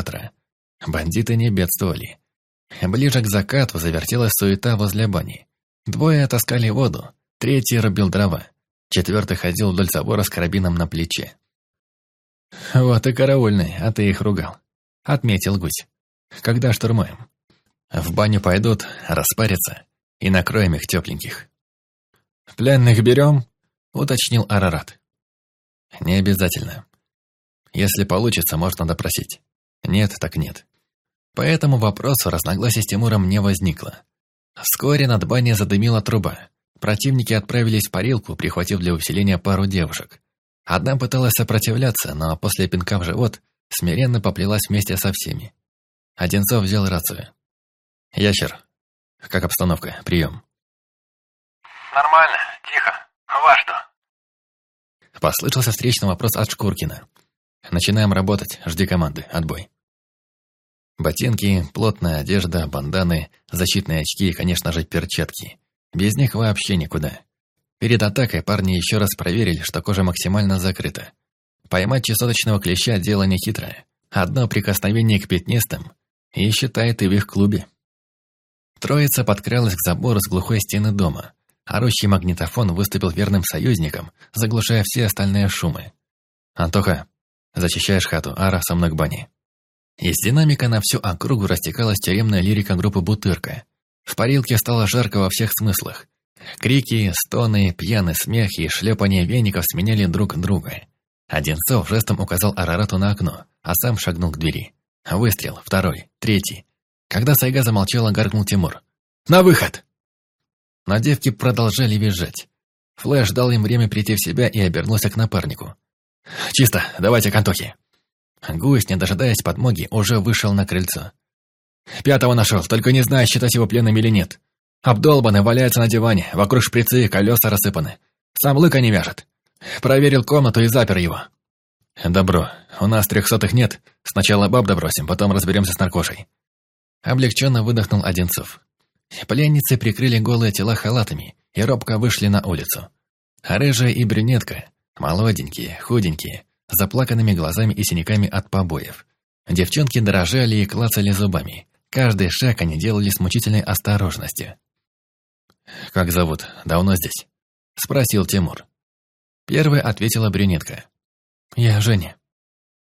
генератора. Бандиты не бедствовали. Ближе к закату завертелась суета возле бани. Двое таскали воду, третий рубил дрова, четвертый ходил вдоль забора с карабином на плече. «Вот и караульный, а ты их ругал», — отметил гусь. «Когда штурмуем?» «В баню пойдут, распарятся, и накроем их тепленьких». «Пленных берем?» — уточнил Арарат. «Не обязательно. Если получится, можно допросить. Нет, так нет. Поэтому вопросу разногласий с Тимуром не возникло. Вскоре над баней задымила труба. Противники отправились в парилку, прихватив для усиления пару девушек. Одна пыталась сопротивляться, но после пинка в живот смиренно поплелась вместе со всеми. Одинцов взял рацию. «Ящер, как обстановка? Прием». «Нормально, тихо. Во что?» Послышался встречный вопрос от Шкуркина. «Начинаем работать. Жди команды. Отбой». Ботинки, плотная одежда, банданы, защитные очки и, конечно же, перчатки. Без них вообще никуда. Перед атакой парни еще раз проверили, что кожа максимально закрыта. Поймать чесоточного клеща – дело нехитрое. Одно прикосновение к пятнистым – и считай ты в их клубе. Троица подкралась к забору с глухой стены дома. Орущий магнитофон выступил верным союзником, заглушая все остальные шумы. «Антоха, зачищаешь хату, Ара со мной к бане». Из динамика на всю округу растекалась тюремная лирика группы «Бутырка». В парилке стало жарко во всех смыслах. Крики, стоны, пьяный смех и шлепание веников сменяли друг друга. Одинцов жестом указал Арарату на окно, а сам шагнул к двери. Выстрел, второй, третий. Когда Сайга замолчала, гаркнул Тимур. «На выход!» Но девки продолжали визжать. Флэш дал им время прийти в себя и обернулся к напарнику. «Чисто, давайте к Антохе!» Гусь, не дожидаясь подмоги, уже вышел на крыльцо. «Пятого нашел, только не знаю, считать его пленным или нет. Обдолбанный валяется на диване, вокруг шприцы и колеса рассыпаны. Сам лыка не вяжет. Проверил комнату и запер его». «Добро. У нас трехсотых нет. Сначала баб добросим, потом разберемся с наркошей». Облегченно выдохнул Одинцов. Пленницы прикрыли голые тела халатами и робко вышли на улицу. рыжая и брюнетка, молоденькие, худенькие, заплаканными глазами и синяками от побоев. Девчонки дрожали и клацали зубами. Каждый шаг они делали с мучительной осторожностью. «Как зовут? Давно здесь?» – спросил Тимур. Первая ответила брюнетка. «Я Женя.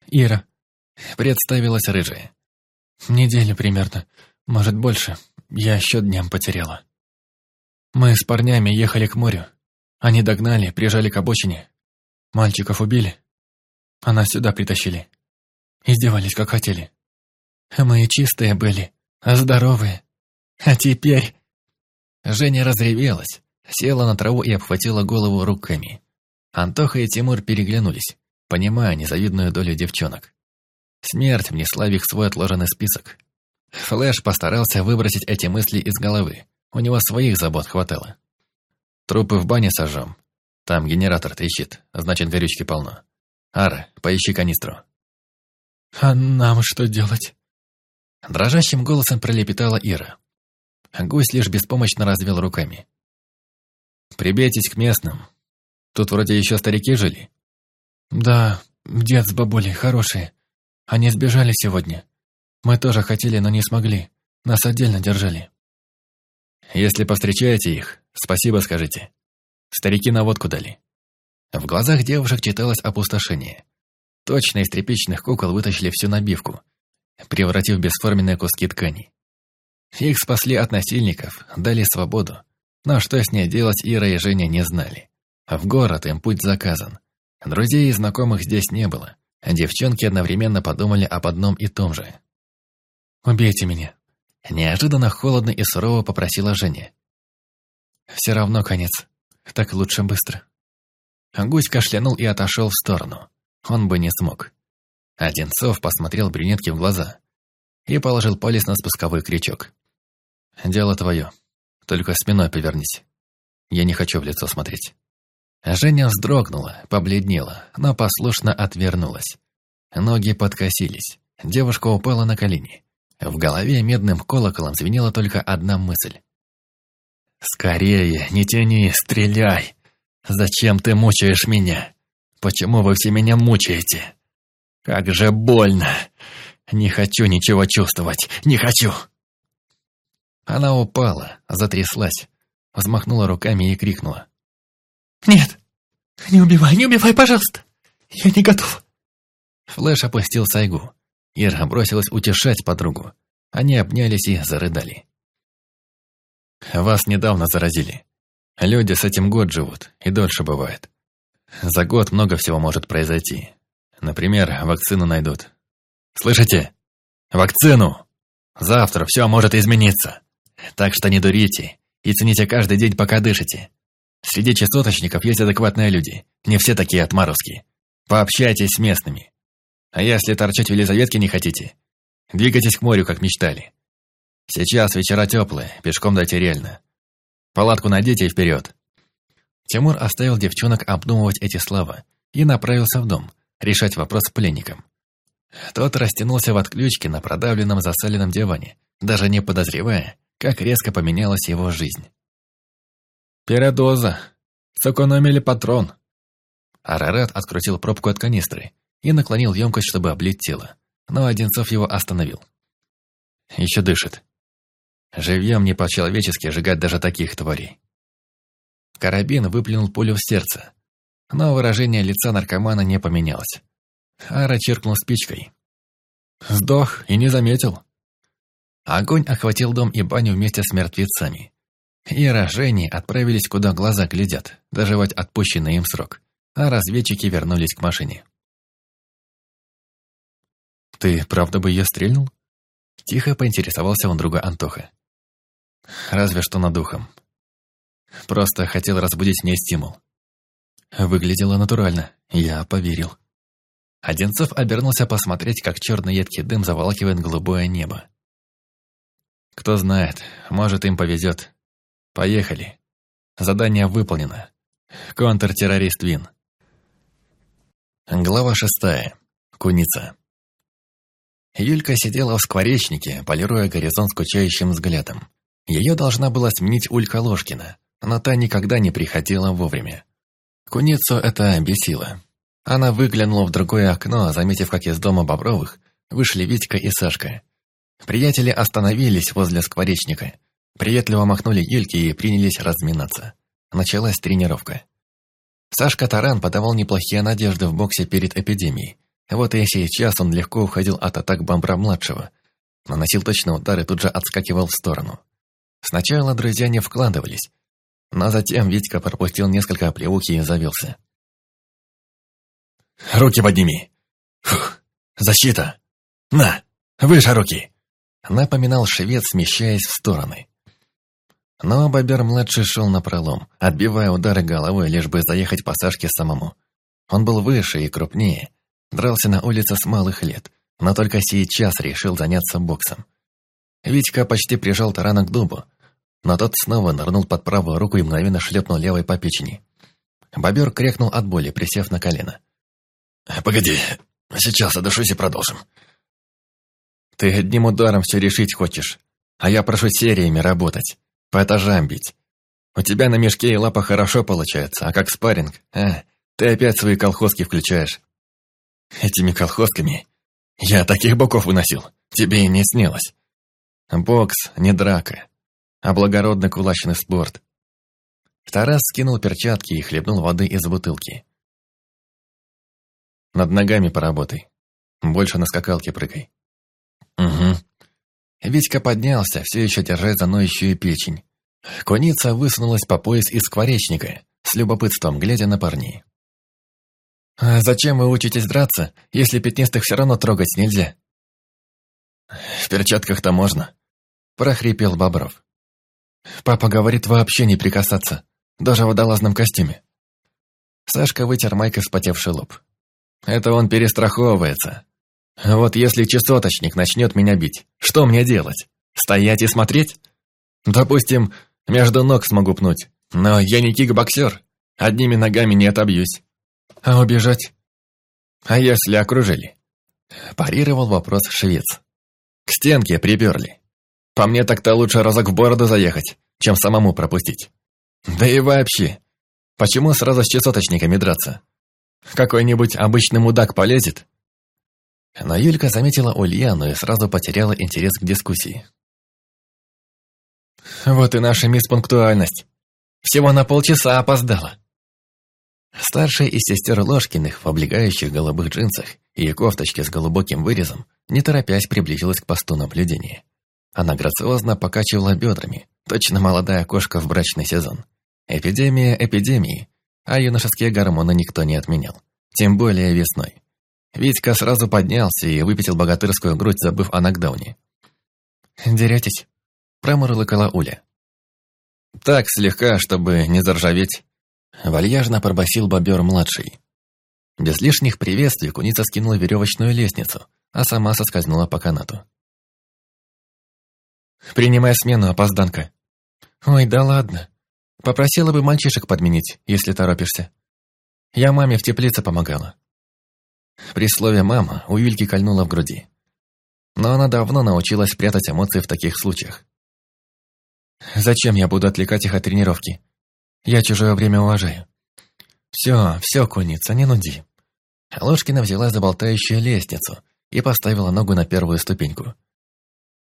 Ира». Представилась рыжая. «Неделю примерно, может больше. Я счет дням потеряла. Мы с парнями ехали к морю. Они догнали, прижали к обочине. Мальчиков убили, а нас сюда притащили. Издевались, как хотели. Мы чистые были, а здоровые. А теперь...» Женя разревелась, села на траву и обхватила голову руками. Антоха и Тимур переглянулись, понимая незавидную долю девчонок. Смерть внесла в их свой отложенный список. Флэш постарался выбросить эти мысли из головы. У него своих забот хватало. Трупы в бане сожжем. Там генератор трещит, значит горючки полно. Ара, поищи канистру». «А нам что делать?» Дрожащим голосом пролепетала Ира. Гусь лишь беспомощно развел руками. «Прибейтесь к местным. Тут вроде еще старики жили». «Да, дед с бабулей хорошие. Они сбежали сегодня. Мы тоже хотели, но не смогли. Нас отдельно держали». «Если повстречаете их, спасибо скажите. Старики на водку дали». В глазах девушек читалось опустошение. Точно из тряпичных кукол вытащили всю набивку, превратив бесформенные куски ткани. Их спасли от насильников, дали свободу. Но что с ней делать Ира и Женя не знали. В город им путь заказан. Друзей и знакомых здесь не было. Девчонки одновременно подумали об одном и том же. «Убейте меня!» Неожиданно холодно и сурово попросила Женя. «Все равно конец. Так лучше быстро». Гусь кашлянул и отошел в сторону. Он бы не смог. Одинцов посмотрел брюнетке в глаза и положил палец на спусковой крючок. «Дело твое. Только спиной повернись. Я не хочу в лицо смотреть». Женя вздрогнула, побледнела, но послушно отвернулась. Ноги подкосились. Девушка упала на колени. В голове медным колоколом звенела только одна мысль. «Скорее, не тяни, стреляй!» Зачем ты мучаешь меня? Почему вы все меня мучаете? Как же больно! Не хочу ничего чувствовать, не хочу!» Она упала, затряслась, взмахнула руками и крикнула. «Нет! Не убивай, не убивай, пожалуйста! Я не готов!» Флэш опустил Сайгу. Ира бросилась утешать подругу. Они обнялись и зарыдали. «Вас недавно заразили. Люди с этим год живут, и дольше бывает. За год много всего может произойти. Например, вакцину найдут. Слышите? Вакцину! Завтра все может измениться. Так что не дурите и цените каждый день, пока дышите. Среди частоточников есть адекватные люди. Не все такие отморозки. Пообщайтесь с местными. А если торчать в Елизаветке не хотите, двигайтесь к морю, как мечтали. Сейчас вечера теплые, пешком дойти реально. Палатку найдите и вперед. Тимур оставил девчонок обдумывать эти слова и направился в дом, решать вопрос с пленником. Тот растянулся в отключке на продавленном засаленном диване, даже не подозревая, как резко поменялась его жизнь. «Передоза! Сэкономили патрон!» Арарат открутил пробку от канистры и наклонил емкость, чтобы облить тело, но Одинцов его остановил. «Еще дышит. Живьем не по-человечески сжигать даже таких тварей». Карабин выплюнул пулю в сердце, но выражение лица наркомана не поменялось. Ара чиркнул спичкой. «Сдох и не заметил». Огонь охватил дом и баню вместе с мертвецами. И рожени отправились, куда глаза глядят, доживать отпущенный им срок, а разведчики вернулись к машине. «Ты правда бы ее стрельнул?» Тихо поинтересовался он друга Антоха. «Разве что над духом. Просто хотел разбудить в стимул. Выглядело натурально, я поверил». Одинцов обернулся посмотреть, как черный едкий дым заволакивает голубое небо. Кто знает, может им повезет. Поехали. Задание выполнено. Контртеррорист Вин. Глава шестая. Куница. Юлька сидела в скворечнике, полируя горизонт скучающим взглядом. Ее должна была сменить Улька Ложкина, но та никогда не приходила вовремя. Куницу это бесило. Она выглянула в другое окно, заметив, как из дома Бобровых вышли Витька и Сашка. Приятели остановились возле скворечника. Приветливо махнули Юльке и принялись разминаться. Началась тренировка. Сашка Таран подавал неплохие надежды в боксе перед эпидемией. Вот и сейчас он легко уходил от атак Бамбра-младшего. Наносил точные удары и тут же отскакивал в сторону. Сначала друзья не вкладывались, но затем Витька пропустил несколько оплеухи и завелся. «Руки подними!» Фух, «Защита! На, выше руки!» Напоминал швед, смещаясь в стороны. Но Бобер-младший шел напролом, отбивая удары головой, лишь бы заехать по Сашке самому. Он был выше и крупнее, дрался на улице с малых лет, но только сейчас решил заняться боксом. Витька почти прижал тарана к дубу, но тот снова нырнул под правую руку и мгновенно шлепнул левой по печени. Бобер крякнул от боли, присев на колено. «Погоди, сейчас отдышусь и продолжим». «Ты одним ударом все решить хочешь, а я прошу сериями работать по этажам бить. У тебя на мешке и лапа хорошо получается, а как спарринг, а, ты опять свои колхозки включаешь. Этими колхозками я таких боков выносил, тебе и не снилось. Бокс не драка, а благородный кулачный спорт. Тарас скинул перчатки и хлебнул воды из бутылки. Над ногами поработай. Больше на скакалке прыгай. Угу. Витька поднялся, все еще держась за ноющую печень. Куница высунулась по пояс из скворечника, с любопытством глядя на парней. «А зачем вы учитесь драться, если пятнистых все равно трогать нельзя?» «В перчатках-то можно», – прохрипел Бобров. «Папа говорит вообще не прикасаться, даже в водолазном костюме». Сашка вытер майкой вспотевший лоб. «Это он перестраховывается. Вот если часоточник начнет меня бить, что мне делать? Стоять и смотреть? Допустим, между ног смогу пнуть, но я не кик-боксер, одними ногами не отобьюсь. А убежать? А если окружили? Парировал вопрос швец. К стенке приперли. По мне так-то лучше разок в бороду заехать, чем самому пропустить. Да и вообще, почему сразу с часоточниками драться? Какой-нибудь обычный мудак полезет, Но Юлька заметила Ульяну и сразу потеряла интерес к дискуссии. «Вот и наша мисс Пунктуальность. Всего на полчаса опоздала». Старшая из сестер Ложкиных в облегающих голубых джинсах и кофточке с глубоким вырезом, не торопясь, приблизилась к посту наблюдения. Она грациозно покачивала бедрами, точно молодая кошка в брачный сезон. Эпидемия эпидемии, а юношеские гормоны никто не отменял. Тем более весной. Витька сразу поднялся и выпятил богатырскую грудь, забыв о нокдауне. «Деретесь?» – промурлыкала Уля. «Так, слегка, чтобы не заржаветь», – вальяжно пробасил бобер-младший. Без лишних приветствий куница скинула веревочную лестницу, а сама соскользнула по канату. «Принимай смену, опозданка». «Ой, да ладно. Попросила бы мальчишек подменить, если торопишься. Я маме в теплице помогала». При слове «мама» у Юльки кольнула в груди. Но она давно научилась прятать эмоции в таких случаях. «Зачем я буду отвлекать их от тренировки? Я чужое время уважаю». «Все, все, куница, не нуди». Ложкина взяла за болтающую лестницу и поставила ногу на первую ступеньку.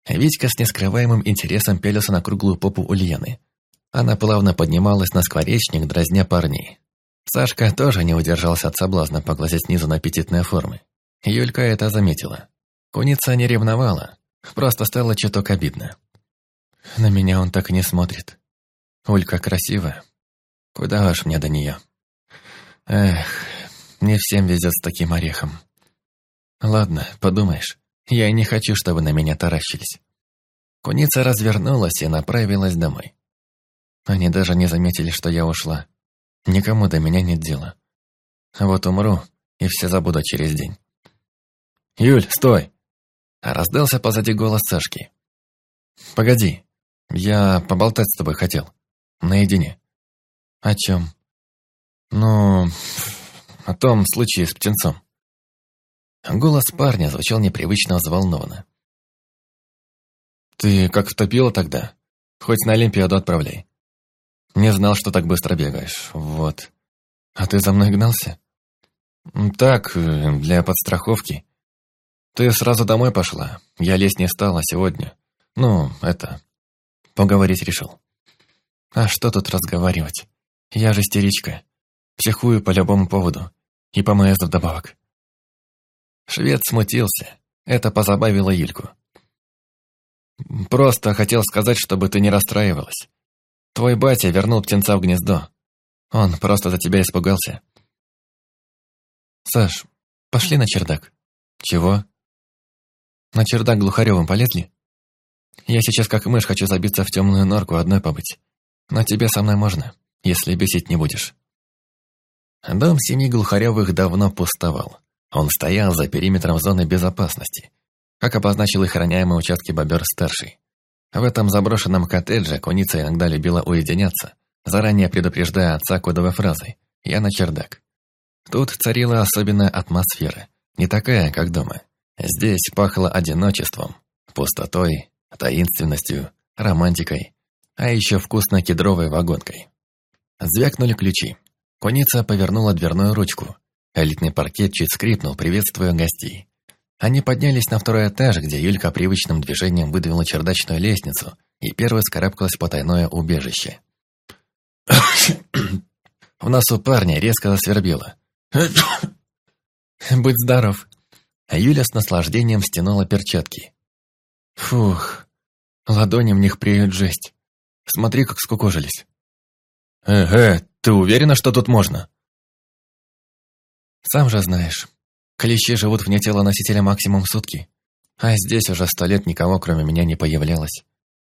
Витька с нескрываемым интересом пелился на круглую попу Ульяны. Она плавно поднималась на скворечник, дразня парней. Сашка тоже не удержался от соблазна поглазеть снизу на аппетитные формы. Юлька это заметила. Куница не ревновала, просто стало чуток обидно. На меня он так и не смотрит. Улька красивая. Куда уж мне до нее? Эх, не всем везет с таким орехом. Ладно, подумаешь, я не хочу, чтобы на меня таращились. Куница развернулась и направилась домой. Они даже не заметили, что я ушла. Никому до меня нет дела. Вот умру, и все забудут через день. «Юль, стой!» Раздался позади голос Сашки. «Погоди, я поболтать с тобой хотел. Наедине». «О чем?» «Ну, о том случае с птенцом». Голос парня звучал непривычно взволнованно. «Ты как втопила тогда? Хоть на Олимпиаду отправляй. Не знал, что так быстро бегаешь. Вот. А ты за мной гнался? Так, э, для подстраховки. Ты сразу домой пошла. Я лезть не стала сегодня. Ну, это... Поговорить решил. А что тут разговаривать? Я же истеричка. Психую по любому поводу. И по МС вдобавок. Швед смутился. Это позабавило Юльку. Просто хотел сказать, чтобы ты не расстраивалась. Твой батя вернул птенца в гнездо. Он просто за тебя испугался. Саш, пошли на чердак. Чего? На чердак Глухаревым полезли? Я сейчас как мышь хочу забиться в темную норку одной побыть. Но тебе со мной можно, если бесить не будешь. Дом семьи Глухаревых давно пустовал. Он стоял за периметром зоны безопасности, как обозначил их охраняемые участки Бобер-старший. В этом заброшенном коттедже куница иногда любила уединяться, заранее предупреждая отца кодовой фразой «Я на чердак». Тут царила особенная атмосфера, не такая, как дома. Здесь пахло одиночеством, пустотой, таинственностью, романтикой, а еще вкусной кедровой вагонкой. Звякнули ключи. Куница повернула дверную ручку. Элитный паркет чуть скрипнул, приветствуя гостей. Они поднялись на второй этаж, где Юлька привычным движением выдвинула чердачную лестницу и первой скарабкалась в потайное убежище. В носу парня резко засвербило. «Будь здоров!» А Юля с наслаждением стянула перчатки. «Фух, ладони в них преют жесть. Смотри, как скукожились». «Э-э, ты уверена, что тут можно?» «Сам же знаешь, Клещи живут вне тела носителя максимум сутки. А здесь уже сто лет никого, кроме меня, не появлялось.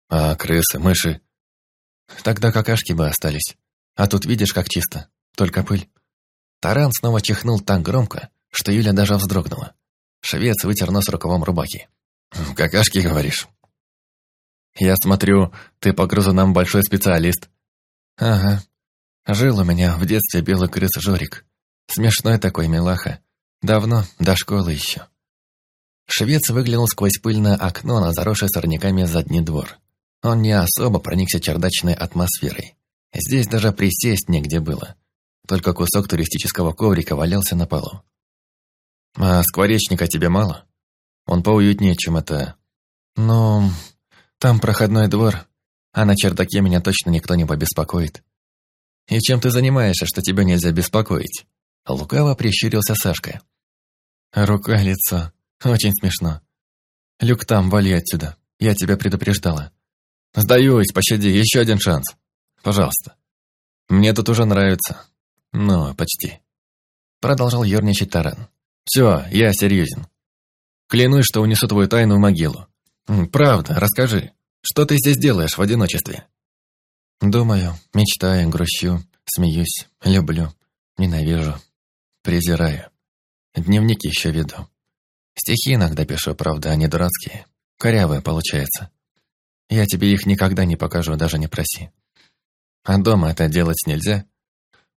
А крысы, мыши... Тогда какашки бы остались. А тут видишь, как чисто. Только пыль. Таран снова чихнул так громко, что Юля даже вздрогнула. Швец вытер нос рукавом рубаки. «Какашки, говоришь?» «Я смотрю, ты по нам большой специалист». «Ага. Жил у меня в детстве белый крыс Жорик. Смешной такой милаха. Давно, до школы еще. Швец выглянул сквозь пыльное окно на заросший сорняками задний двор. Он не особо проникся чердачной атмосферой. Здесь даже присесть негде было. Только кусок туристического коврика валялся на полу. А скворечника тебе мало? Он поуютнее, чем это... Ну, там проходной двор, а на чердаке меня точно никто не побеспокоит. И чем ты занимаешься, что тебя нельзя беспокоить? Лукаво прищурился Сашка. Рука, лицо. Очень смешно. Люк там, вали отсюда. Я тебя предупреждала. Сдаюсь, пощади, еще один шанс. Пожалуйста. Мне тут уже нравится. Ну, почти. Продолжал ерничать Таран. Все, я серьезен. Клянусь, что унесу твою тайну в могилу. Правда, расскажи, что ты здесь делаешь в одиночестве? Думаю, мечтаю, грущу, смеюсь, люблю, ненавижу, презираю. Дневники еще веду. Стихи иногда пишу, правда, они дурацкие. Корявые, получается. Я тебе их никогда не покажу, даже не проси. А дома это делать нельзя.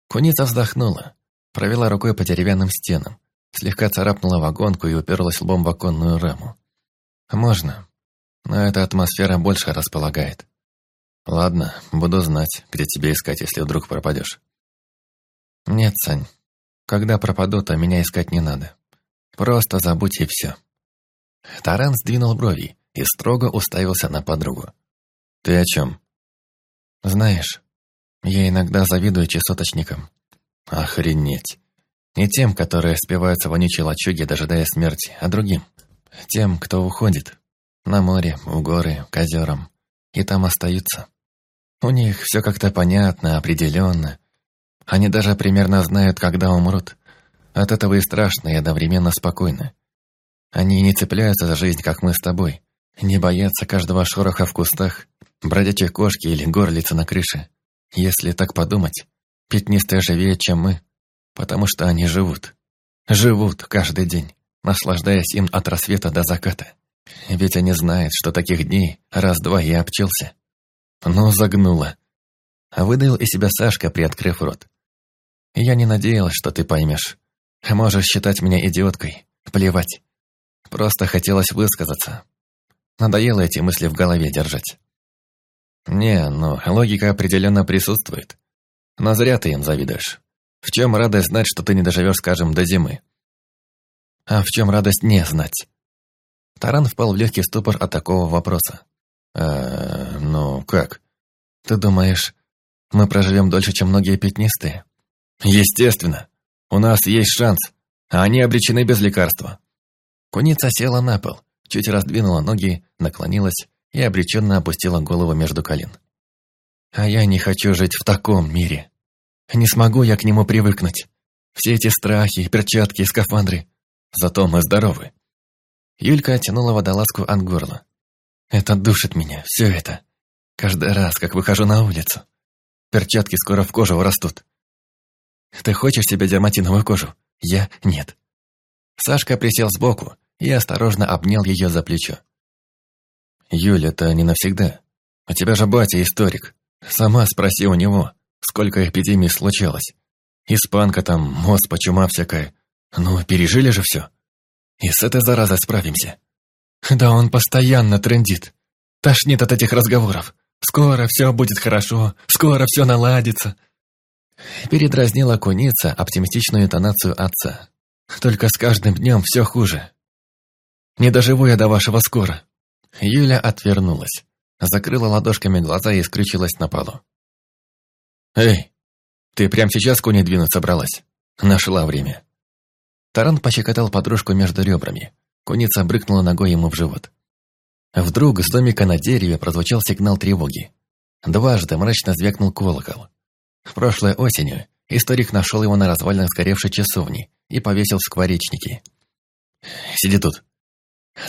Куница вздохнула, провела рукой по деревянным стенам, слегка царапнула вагонку и уперлась лбом в оконную раму. Можно, но эта атмосфера больше располагает. Ладно, буду знать, где тебя искать, если вдруг пропадешь. Нет, Сань, когда пропаду, то меня искать не надо. Просто забудь и все. Таран сдвинул брови и строго уставился на подругу. «Ты о чем?» «Знаешь, я иногда завидую чесоточникам». «Охренеть! Не тем, которые спиваются в вонючей лачуге, дожидая смерти, а другим. Тем, кто уходит. На море, в горы, к озерам. И там остаются. У них все как-то понятно, определенно. Они даже примерно знают, когда умрут. От этого и страшно, и одновременно спокойно. Они не цепляются за жизнь, как мы с тобой. Не боятся каждого шороха в кустах, бродячей кошки или горлицы на крыше. Если так подумать, пятнистые живее, чем мы, потому что они живут. Живут каждый день, наслаждаясь им от рассвета до заката. Ведь они знают, что таких дней раз-два я обчелся. Ну, загнула. Выдавил из себя Сашка, приоткрыв рот. Я не надеялась, что ты поймешь. Можешь считать меня идиоткой. Плевать. Просто хотелось высказаться. Надоело эти мысли в голове держать. Не, ну, логика определенно присутствует. Но зря ты им завидуешь. В чем радость знать, что ты не доживешь, скажем, до зимы? А в чем радость не знать? Таран впал в легкий ступор от такого вопроса. «Э, ну, как? Ты думаешь, мы проживем дольше, чем многие пятнистые?» «Естественно. У нас есть шанс, а они обречены без лекарства». Куница села на пол, чуть раздвинула ноги, наклонилась и обреченно опустила голову между колен. «А я не хочу жить в таком мире. Не смогу я к нему привыкнуть. Все эти страхи, перчатки и скафандры. Зато мы здоровы». Юлька оттянула водолазку от горла. «Это душит меня, все это. Каждый раз, как выхожу на улицу. Перчатки скоро в кожу вырастут. Ты хочешь себе дерматиновую кожу? Я – нет». Сашка присел сбоку и осторожно обнял ее за плечо. «Юль, это не навсегда. У тебя же батя историк. Сама спроси у него, сколько эпидемий случалось. Испанка там, оспа, чума всякая. Ну, пережили же все. И с этой заразой справимся. Да он постоянно трендит. Тошнит от этих разговоров. Скоро все будет хорошо, скоро все наладится. Передразнила куница оптимистичную интонацию отца. Только с каждым днем все хуже. Не доживу я до вашего скоро. Юля отвернулась, закрыла ладошками глаза и скрючилась на полу. «Эй, ты прямо сейчас к двинуть собралась? Нашла время». Таран пощекотал подружку между ребрами. Куница брыкнула ногой ему в живот. Вдруг с домика на дереве прозвучал сигнал тревоги. Дважды мрачно звякнул колокол. Прошлой осенью историк нашел его на развалинах сгоревшей часовни и повесил в скворечнике. «Сиди тут».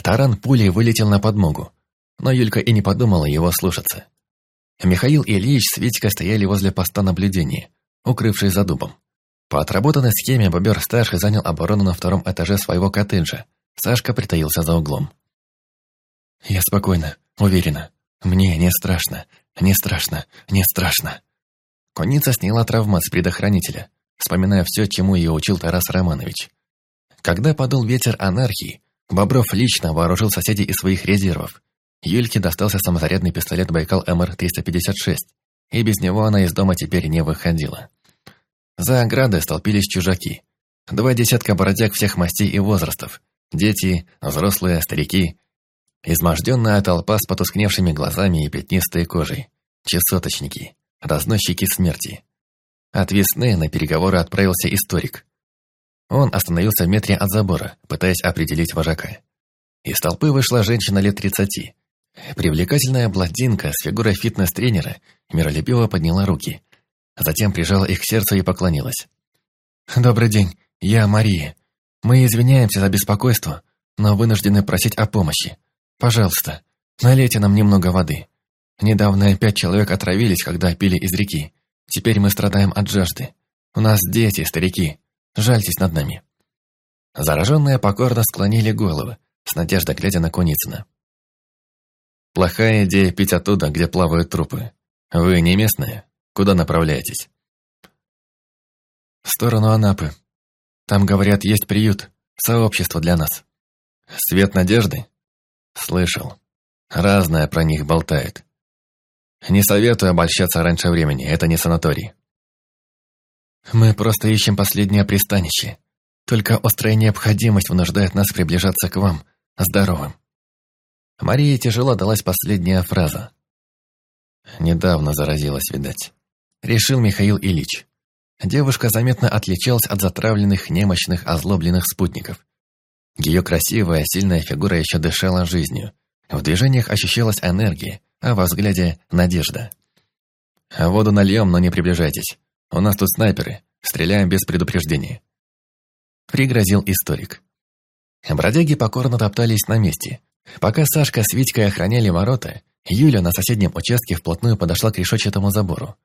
Таран пулей вылетел на подмогу, но Юлька и не подумала его слушаться. Михаил и Ильич с Витькой стояли возле поста наблюдения, укрывшись за дубом. По отработанной схеме Бобер-старший занял оборону на втором этаже своего коттеджа. Сашка притаился за углом. «Я спокойно, уверена. Мне не страшно, не страшно, не страшно». Конница сняла травмат с предохранителя, вспоминая все, чему ее учил Тарас Романович. Когда подул ветер анархии, Бобров лично вооружил соседей из своих резервов. Юльке достался самозарядный пистолет Байкал МР-356, и без него она из дома теперь не выходила. За оградой столпились чужаки. Два десятка бродяг всех мастей и возрастов. Дети, взрослые, старики. Изможденная толпа с потускневшими глазами и пятнистой кожей. Чесоточники. Разносчики смерти. От на переговоры отправился историк. Он остановился в метре от забора, пытаясь определить вожака. Из толпы вышла женщина лет тридцати. Привлекательная блондинка с фигурой фитнес-тренера миролюбиво подняла руки. Затем прижала их к сердцу и поклонилась. «Добрый день, я Мария. Мы извиняемся за беспокойство, но вынуждены просить о помощи. Пожалуйста, налейте нам немного воды. Недавно пять человек отравились, когда пили из реки. Теперь мы страдаем от жажды. У нас дети, старики. Жальтесь над нами». Зараженные покорно склонили головы, с надеждой глядя на Куницына. «Плохая идея пить оттуда, где плавают трупы. Вы не местные? Куда направляетесь?» «В сторону Анапы. Там, говорят, есть приют, сообщество для нас». «Свет надежды?» «Слышал. Разное про них болтает. Не советую обольщаться раньше времени, это не санаторий». «Мы просто ищем последнее пристанище. Только острая необходимость вынуждает нас приближаться к вам, здоровым». Марии тяжело далась последняя фраза. Недавно заразилась, видать. Решил Михаил Ильич. Девушка заметно отличалась от затравленных, немощных, озлобленных спутников. Ее красивая, сильная фигура еще дышала жизнью. В движениях ощущалась энергия, а во взгляде – надежда. «Воду нальем, но не приближайтесь. У нас тут снайперы. Стреляем без предупреждения». Пригрозил историк. Бродяги покорно топтались на месте. Пока Сашка с Витькой охраняли ворота, Юля на соседнем участке вплотную подошла к решетчатому забору.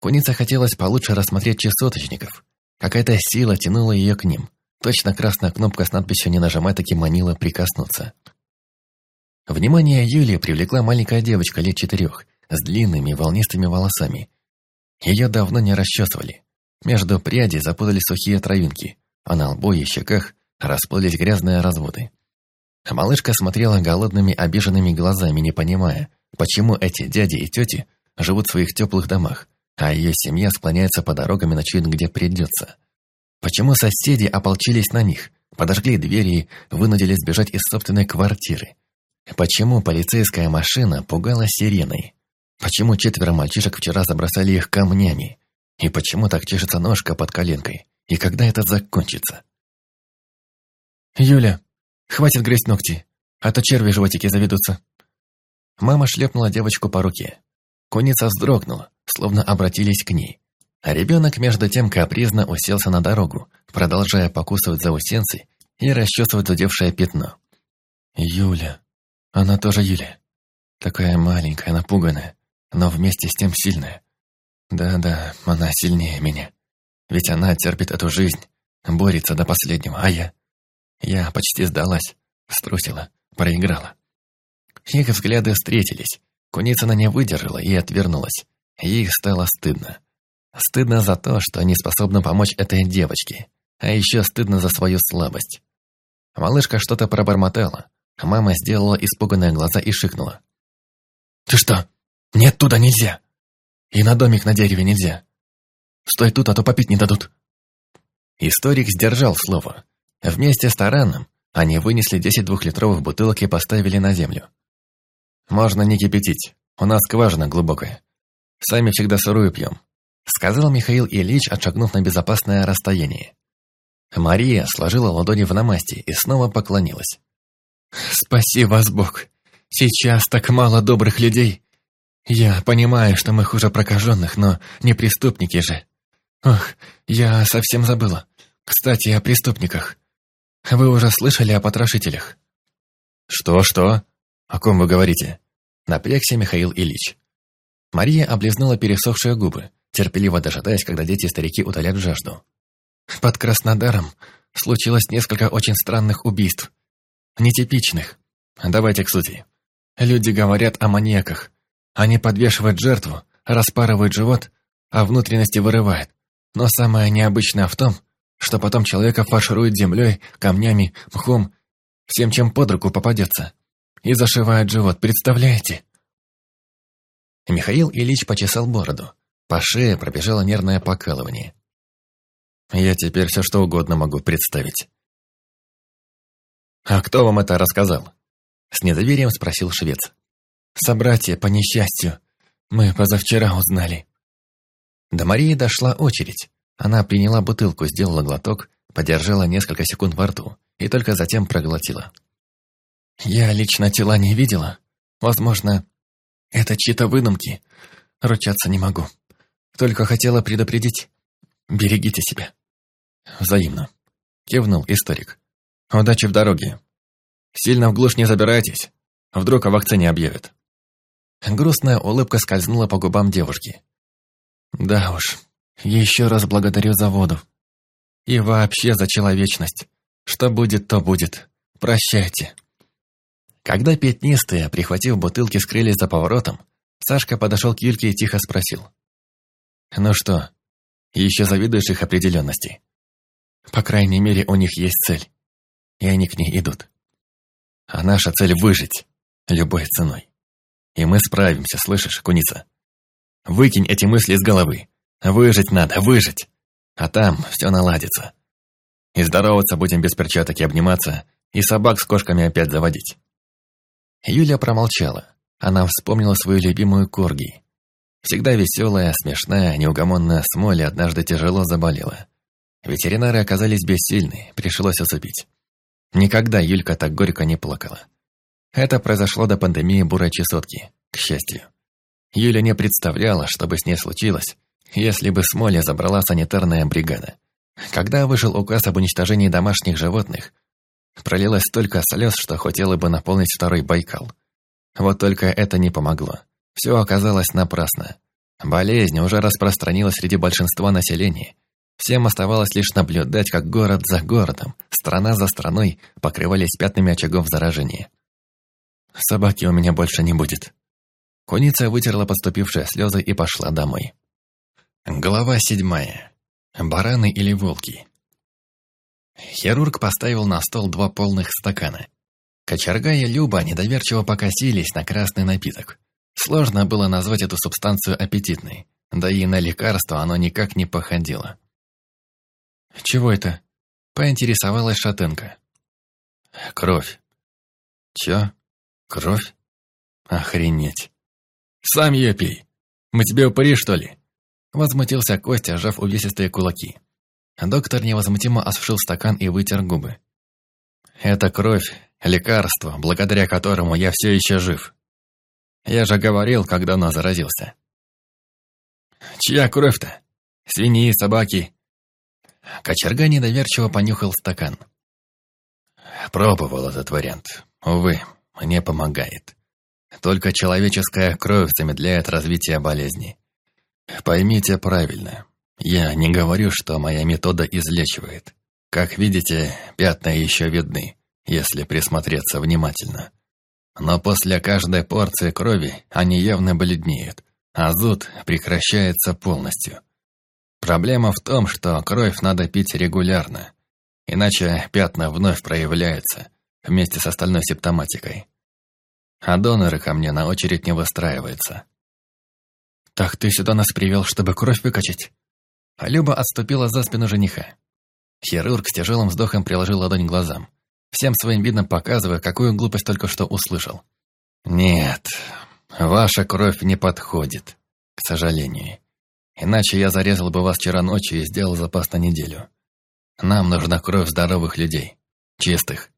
Куница хотелось получше рассмотреть часоточников. Какая-то сила тянула ее к ним. Точно красная кнопка с надписью «Не нажимай» таки манила прикоснуться. Внимание Юлии привлекла маленькая девочка лет четырех, с длинными волнистыми волосами. Ее давно не расчесывали. Между прядей запутались сухие травинки, а на лбу и щеках расплылись грязные разводы. Малышка смотрела голодными обиженными глазами, не понимая, почему эти дяди и тети живут в своих теплых домах, а ее семья склоняется по дорогам и ночует где придется. Почему соседи ополчились на них, подожгли двери и вынудили сбежать из собственной квартиры? Почему полицейская машина пугала сиреной? Почему четверо мальчишек вчера забросали их камнями? И почему так чешется ножка под коленкой? И когда это закончится? «Юля, хватит грызть ногти, а то черви животики заведутся». Мама шлепнула девочку по руке. Куница вздрогнула, словно обратились к ней. А ребенок между тем капризно уселся на дорогу, продолжая покусывать заусенцы и расчесывать задевшее пятно. «Юля. Она тоже Юля. Такая маленькая, напуганная, но вместе с тем сильная. Да-да, она сильнее меня. Ведь она терпит эту жизнь, борется до последнего, а я... Я почти сдалась, струсила, проиграла. Их взгляды встретились. Куницына не выдержала и отвернулась. Ей стало стыдно. Стыдно за то, что не способна помочь этой девочке. А еще стыдно за свою слабость. Малышка что-то пробормотала. Мама сделала испуганные глаза и шикнула. «Ты что? Нет, туда нельзя! И на домик на дереве нельзя! Стой тут, а то попить не дадут!» Историк сдержал слово. Вместе с тараном они вынесли десять двухлитровых бутылок и поставили на землю. «Можно не кипятить, у нас скважина глубокая. Сами всегда сырую пьем», — сказал Михаил Ильич, отшагнув на безопасное расстояние. Мария сложила ладони в намасте и снова поклонилась. «Спаси вас, Бог! Сейчас так мало добрых людей. Я понимаю, что мы хуже прокаженных, но не преступники же. Ох, я совсем забыла. Кстати, о преступниках. Вы уже слышали о потрошителях?» «Что-что? О ком вы говорите?» Напрягся Михаил Ильич. Мария облизнула пересохшие губы, терпеливо дожидаясь, когда дети и старики утолят жажду. «Под Краснодаром случилось несколько очень странных убийств. Нетипичных. Давайте к сути. Люди говорят о маньяках. Они подвешивают жертву, распарывают живот, а внутренности вырывают. Но самое необычное в том, что потом человека фаршируют землей, камнями, мхом, всем, чем под руку попадется. И зашивают живот, представляете? Михаил Ильич почесал бороду. По шее пробежало нервное покалывание. Я теперь все что угодно могу представить. «А кто вам это рассказал?» С недоверием спросил швец. «Собратья, по несчастью. Мы позавчера узнали». До Марии дошла очередь. Она приняла бутылку, сделала глоток, подержала несколько секунд во рту и только затем проглотила. «Я лично тела не видела. Возможно, это чьи-то выдумки. Ручаться не могу. Только хотела предупредить. Берегите себя». «Взаимно», — кивнул историк. «Удачи в дороге. Сильно в глушь не забирайтесь. Вдруг о вакцине объявят». Грустная улыбка скользнула по губам девушки. «Да уж, еще раз благодарю за воду. И вообще за человечность. Что будет, то будет. Прощайте». Когда пятнистые, прихватив бутылки, скрылись за поворотом, Сашка подошел к Юльке и тихо спросил. «Ну что, еще завидуешь их определенности?» «По крайней мере, у них есть цель, и они к ней идут. А наша цель — выжить, любой ценой. И мы справимся, слышишь, куница? Выкинь эти мысли из головы. Выжить надо, выжить. А там все наладится. И здороваться будем без перчаток и обниматься, и собак с кошками опять заводить. Юля промолчала. Она вспомнила свою любимую Корги. Всегда веселая, смешная, неугомонная Смоли однажды тяжело заболела. Ветеринары оказались бессильны, пришлось усыпить. Никогда Юлька так горько не плакала. Это произошло до пандемии бурой чесотки, к счастью. Юля не представляла, что бы с ней случилось, если бы Смоле забрала санитарная бригада. Когда вышел указ об уничтожении домашних животных, пролилось столько слез, что хотела бы наполнить второй Байкал. Вот только это не помогло. Все оказалось напрасно. Болезнь уже распространилась среди большинства населения. Всем оставалось лишь наблюдать, как город за городом, страна за страной покрывались пятнами очагов заражения. «Собаки у меня больше не будет». Куница вытерла поступившие слезы и пошла домой. Глава седьмая. Бараны или волки? Хирург поставил на стол два полных стакана. Кочерга и Люба недоверчиво покосились на красный напиток. Сложно было назвать эту субстанцию аппетитной, да и на лекарство оно никак не походило. «Чего это?» – поинтересовалась шатенка. «Кровь». «Чё? Кровь? Охренеть. Сам ее пей. Мы тебе упыри, что ли?» Возмутился Костя, сжав увесистые кулаки. Доктор невозмутимо осушил стакан и вытер губы. «Это кровь, лекарство, благодаря которому я все еще жив. Я же говорил, когда давно заразился». «Чья кровь-то? Свиньи, собаки?» Кочерга недоверчиво понюхал стакан. «Пробовал этот вариант. Увы, мне помогает. Только человеческая кровь замедляет развитие болезни. Поймите правильно. Я не говорю, что моя метода излечивает. Как видите, пятна еще видны, если присмотреться внимательно. Но после каждой порции крови они явно бледнеют, а зуд прекращается полностью. Проблема в том, что кровь надо пить регулярно, иначе пятна вновь проявляются вместе с остальной симптоматикой. А доноры ко мне на очередь не выстраиваются. «Так ты сюда нас привел, чтобы кровь выкачать?» А Люба отступила за спину жениха. Хирург с тяжелым вздохом приложил ладонь к глазам, всем своим видом показывая, какую глупость только что услышал. «Нет, ваша кровь не подходит, к сожалению. Иначе я зарезал бы вас вчера ночью и сделал запас на неделю. Нам нужна кровь здоровых людей, чистых».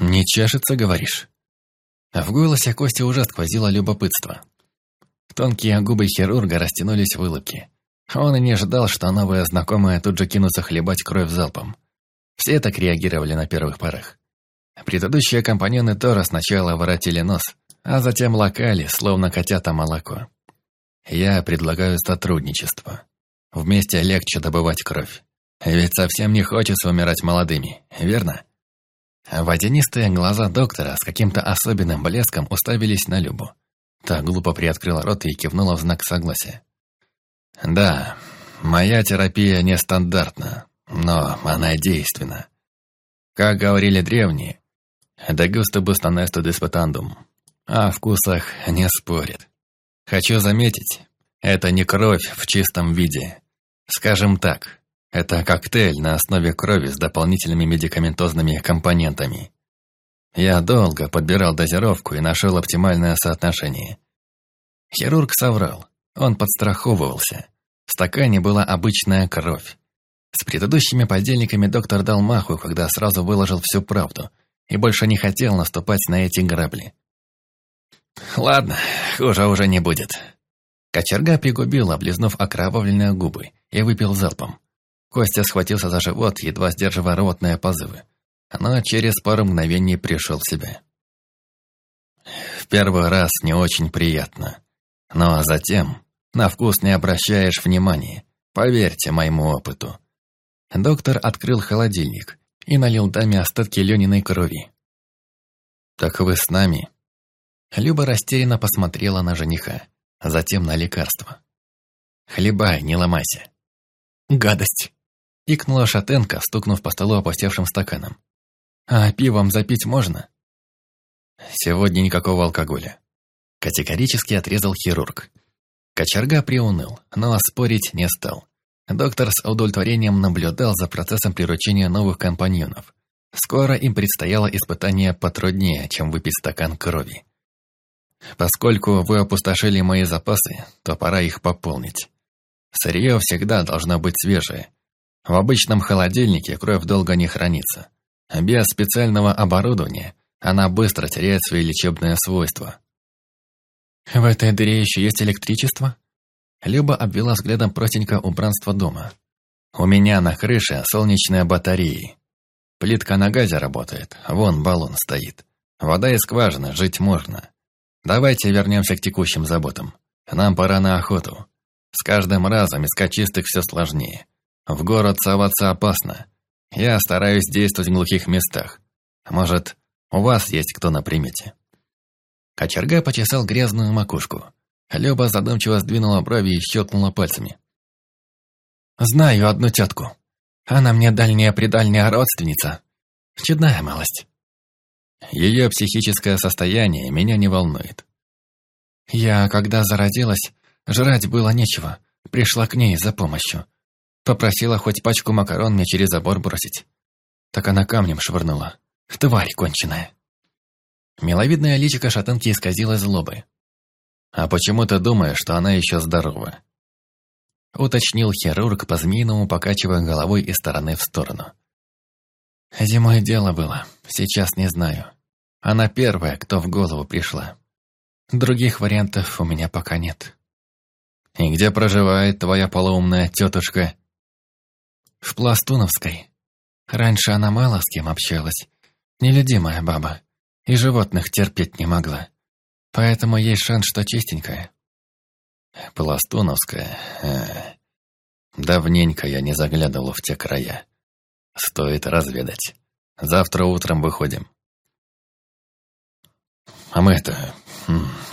«Не чешется, говоришь?» В голосе Кости уже сквозило любопытство. Тонкие губы хирурга растянулись в улыбке. Он и не ожидал, что новая знакомая тут же кинутся хлебать кровь залпом. Все так реагировали на первых порах. Предыдущие компаньоны Тора сначала воротили нос, а затем лакали, словно котята молоко. Я предлагаю сотрудничество. Вместе легче добывать кровь. Ведь совсем не хочется умирать молодыми, верно? Водянистые глаза доктора с каким-то особенным блеском уставились на Любу. Та глупо приоткрыла рот и кивнула в знак согласия. «Да, моя терапия нестандартна, но она действенна. Как говорили древние, «De gustibus non est disputandum», о вкусах не спорит. Хочу заметить, это не кровь в чистом виде. Скажем так, это коктейль на основе крови с дополнительными медикаментозными компонентами. Я долго подбирал дозировку и нашел оптимальное соотношение. Хирург соврал, он подстраховывался. В стакане была обычная кровь. С предыдущими подельниками доктор дал маху, когда сразу выложил всю правду, и больше не хотел наступать на эти грабли. «Ладно, хуже уже не будет». Кочерга пригубил, облизнув окровавленные губы, и выпил залпом. Костя схватился за живот, едва сдерживая рвотные позывы. Но через пару мгновений пришел в себя. В первый раз не очень приятно. Но затем на вкус не обращаешь внимания. Поверьте моему опыту. Доктор открыл холодильник и налил даме остатки Лениной крови. «Так вы с нами?» Люба растерянно посмотрела на жениха, затем на лекарство. «Хлебай, не ломайся». «Гадость!» — икнула шатенка, стукнув по столу опустевшим стаканом. «А пивом запить можно?» «Сегодня никакого алкоголя», — категорически отрезал хирург. Кочерга приуныл, но спорить не стал. Доктор с удовлетворением наблюдал за процессом приручения новых компаньонов. Скоро им предстояло испытание потруднее, чем выпить стакан крови. Поскольку вы опустошили мои запасы, то пора их пополнить. Сырье всегда должно быть свежее. В обычном холодильнике кровь долго не хранится. Без специального оборудования она быстро теряет свои лечебные свойства. «В этой дыре еще есть электричество?» Люба обвела взглядом простенькое убранство дома. «У меня на крыше солнечные батареи. Плитка на газе работает, вон баллон стоит. Вода из скважины, жить можно. Давайте вернемся к текущим заботам. Нам пора на охоту. С каждым разом искать чистых все сложнее. В город соваться опасно. Я стараюсь действовать в глухих местах. Может, у вас есть кто на примете?» Кочерга почесал грязную макушку. Люба задумчиво сдвинула брови и щелкнула пальцами. «Знаю одну тетку. Она мне дальняя-предальняя родственница. Чудная малость». Ее психическое состояние меня не волнует. Я, когда зародилась, жрать было нечего. Пришла к ней за помощью. Попросила хоть пачку макарон мне через забор бросить. Так она камнем швырнула. Тварь конченая. Миловидная личико шатенки исказилась злобой. «А почему ты думаешь, что она еще здорова?» Уточнил хирург, по-змеиному покачивая головой из стороны в сторону. «Зимой дело было, сейчас не знаю. Она первая, кто в голову пришла. Других вариантов у меня пока нет». «И где проживает твоя полоумная тетушка?» «В Пластуновской. Раньше она мало с кем общалась. Нелюдимая баба. И животных терпеть не могла. Поэтому есть шанс, что чистенькая. Пластуновская. А, давненько я не заглядывал в те края. Стоит разведать. Завтра утром выходим. А мы это...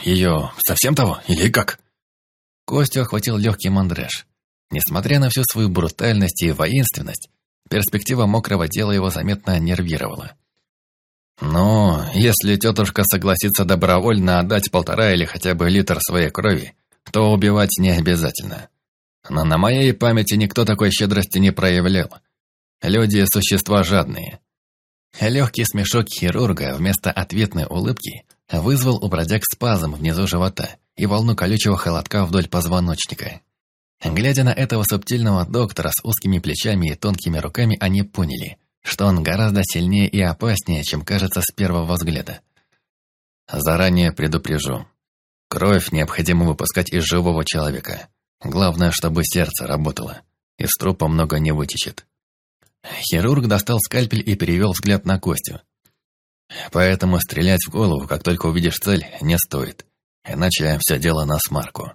Ее совсем того? Или как? Костю охватил легкий мандраж. Несмотря на всю свою брутальность и воинственность, перспектива мокрого дела его заметно нервировала. Но если тетушка согласится добровольно отдать полтора или хотя бы литр своей крови, то убивать не обязательно. Но на моей памяти никто такой щедрости не проявлял. Люди – существа жадные. Легкий смешок хирурга вместо ответной улыбки вызвал у бродяг спазм внизу живота и волну колючего холодка вдоль позвоночника. Глядя на этого субтильного доктора с узкими плечами и тонкими руками, они поняли – что он гораздо сильнее и опаснее, чем кажется с первого взгляда. Заранее предупрежу. Кровь необходимо выпускать из живого человека. Главное, чтобы сердце работало. Из трупа много не вытечет. Хирург достал скальпель и перевел взгляд на Костю. Поэтому стрелять в голову, как только увидишь цель, не стоит. Иначе все дело на смарку.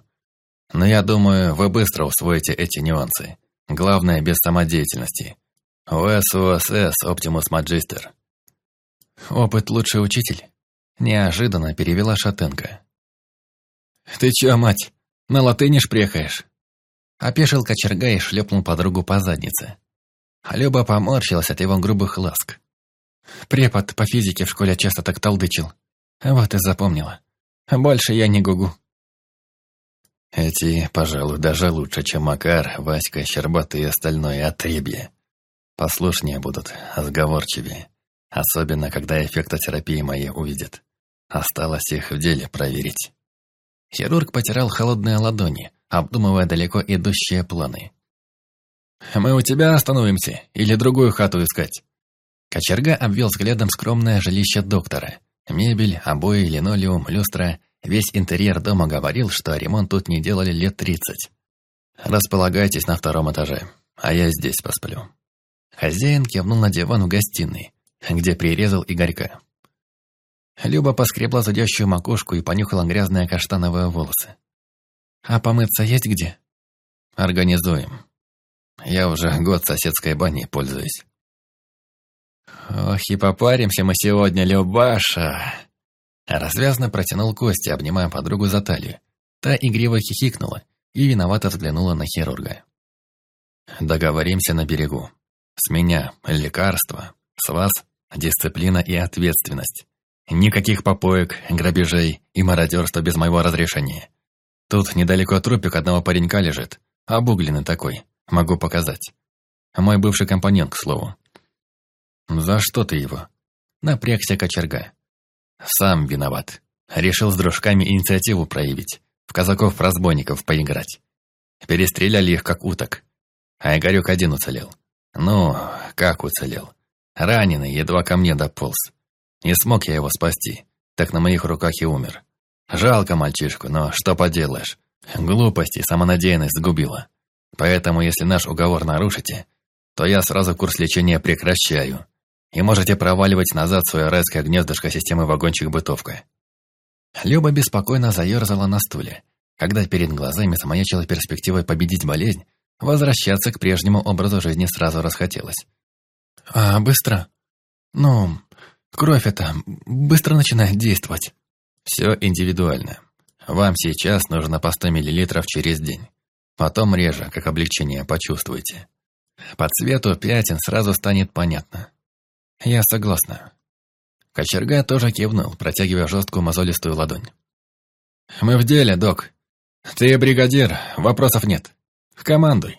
Но я думаю, вы быстро усвоите эти нюансы. Главное, без самодеятельности. УСУСС Оптимус Маджистер. Опыт лучший учитель. Неожиданно перевела шатенка. «Ты чё, мать, на латыни шпрехаешь?» Опешил кочерга и шлепнул подругу по заднице. Люба поморщилась от его грубых ласк. Препод по физике в школе часто так толдычил. Вот и запомнила. Больше я не гугу. Эти, пожалуй, даже лучше, чем Макар, Васька, Щербатый и остальное отребье. Послушнее будут, сговорчивее. Особенно, когда эффектотерапии мои увидят. Осталось их в деле проверить. Хирург потирал холодные ладони, обдумывая далеко идущие планы. «Мы у тебя остановимся или другую хату искать?» Кочерга обвел взглядом скромное жилище доктора. Мебель, обои, линолеум, люстра. Весь интерьер дома говорил, что ремонт тут не делали лет тридцать. «Располагайтесь на втором этаже, а я здесь посплю». Хозяин кивнул на диван в гостиной, где прирезал Игорька. Люба поскребла зудящую макушку и понюхала грязные каштановые волосы. «А помыться есть где?» «Организуем. Я уже год соседской баней пользуюсь». «Ох, и попаримся мы сегодня, Любаша!» Развязно протянул Костя, обнимая подругу за талию. Та игриво хихикнула и виновато взглянула на хирурга. «Договоримся на берегу. С меня лекарства, с вас дисциплина и ответственность. Никаких попоек, грабежей и мародерства без моего разрешения. Тут недалеко трупик одного паренька лежит, обугленный такой, могу показать. Мой бывший компаньон, к слову. За что ты его? Напрягся кочерга. Сам виноват. Решил с дружками инициативу проявить, в казаков-разбойников поиграть. Перестреляли их, как уток. А Игорек один уцелел. Ну, как уцелел? Раненый, едва ко мне дополз. Не смог я его спасти, так на моих руках и умер. Жалко мальчишку, но что поделаешь. Глупость и самонадеянность сгубила. Поэтому, если наш уговор нарушите, то я сразу курс лечения прекращаю. И можете проваливать назад свое райское гнездышко системы вагончик-бытовка. Люба беспокойно заерзала на стуле. Когда перед глазами замаячила перспектива победить болезнь, возвращаться к прежнему образу жизни сразу расхотелось. «А быстро? Ну, Кровь эта быстро начинает действовать. Все индивидуально. Вам сейчас нужно по 100 мл через день. Потом реже, как облегчение почувствуете. По цвету пятен сразу станет понятно. Я согласна. Кочерга тоже кивнул, протягивая жесткую мозолистую ладонь. «Мы в деле, док. Ты бригадир, вопросов нет. Командуй».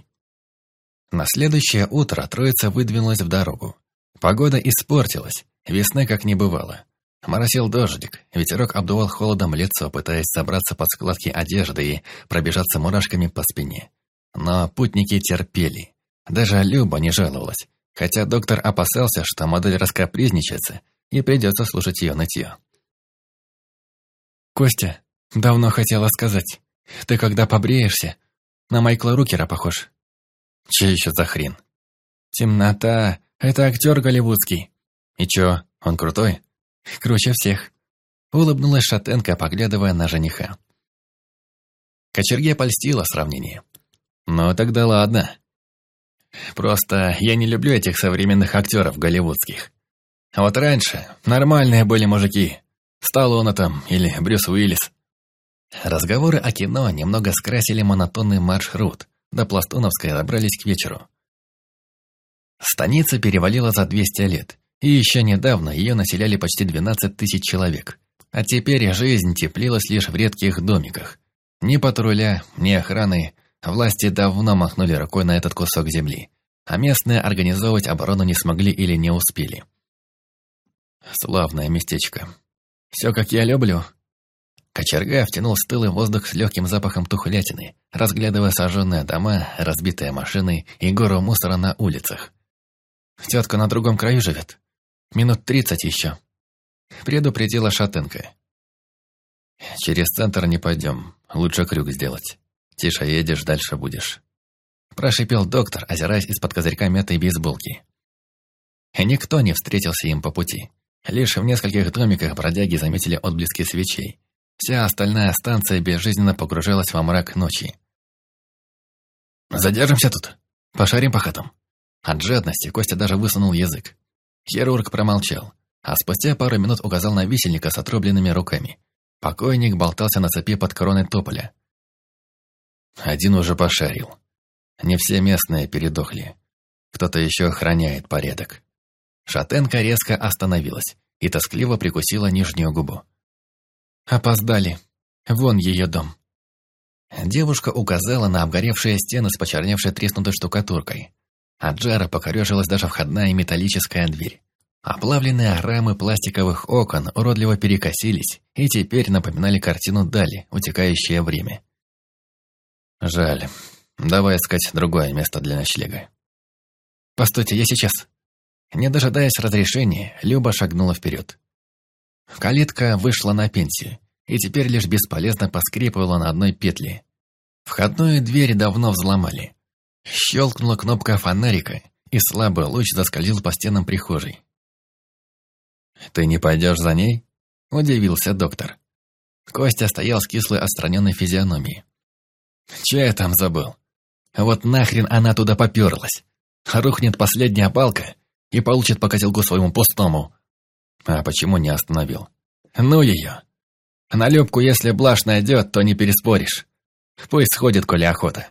На следующее утро троица выдвинулась в дорогу. Погода испортилась, Весны как не бывало. Моросил дождик, ветерок обдувал холодом лицо, пытаясь собраться под складки одежды и пробежаться мурашками по спине. Но путники терпели. Даже Люба не жаловалась, хотя доктор опасался, что модель раскапризничается и придется слушать ее нытье. «Костя, давно хотела сказать, ты когда побреешься, на Майкла Рукера похож». «Че еще за хрен?» «Темнота — это актер голливудский. «И чё, он крутой?» «Круче всех», — улыбнулась Шатенко, поглядывая на жениха. Кочерге польстило сравнение. «Ну тогда ладно. Просто я не люблю этих современных актеров голливудских. Вот раньше нормальные были мужики. Сталлоне там или Брюс Уиллис». Разговоры о кино немного скрасили монотонный маршрут. До Пластуновской добрались к вечеру. Станица перевалила за 200 лет, и еще недавно ее населяли почти 12 тысяч человек. А теперь жизнь теплилась лишь в редких домиках. Ни патруля, ни охраны, власти давно махнули рукой на этот кусок земли. А местные организовывать оборону не смогли или не успели. Славное местечко. Все, как я люблю. Кочерга втянул стылый воздух с легким запахом тухлятины, разглядывая сожженные дома, разбитые машины и гору мусора на улицах. Тетка на другом краю живет. Минут тридцать еще. Предупредила Шатенко. Через центр не пойдем. Лучше крюк сделать. Тише едешь, дальше будешь. Прошипел доктор, озираясь из-под козырька мятой бейсболки. Никто не встретился им по пути. Лишь в нескольких домиках бродяги заметили отблески свечей. Вся остальная станция безжизненно погружалась во мрак ночи. «Задержимся тут. Пошарим по хатам». От жадности Костя даже высунул язык. Хирург промолчал, а спустя пару минут указал на висельника с отрубленными руками. Покойник болтался на цепи под короной тополя. Один уже пошарил. Не все местные передохли. Кто-то еще охраняет порядок. Шатенка резко остановилась и тоскливо прикусила нижнюю губу. «Опоздали. Вон ее дом». Девушка указала на обгоревшие стены с почерневшей треснутой штукатуркой. От жара покорежилась даже входная металлическая дверь. Оплавленные рамы пластиковых окон уродливо перекосились и теперь напоминали картину дали, утекающее время. Жаль. Давай искать другое место для ночлега. Постойте, я сейчас. Не дожидаясь разрешения, Люба шагнула вперед. Калитка вышла на пенсию и теперь лишь бесполезно поскрипывала на одной петле. Входную дверь давно взломали. Щелкнула кнопка фонарика, и слабый луч заскользил по стенам прихожей. «Ты не пойдешь за ней?» – удивился доктор. Костя стоял с кислой отстраненной физиономией. «Че я там забыл? Вот нахрен она туда поперлась? Рухнет последняя палка и получит по котелку своему пустому. А почему не остановил? Ну ее. На Любку, если блажь найдет, то не переспоришь. Пусть сходит, коли охота».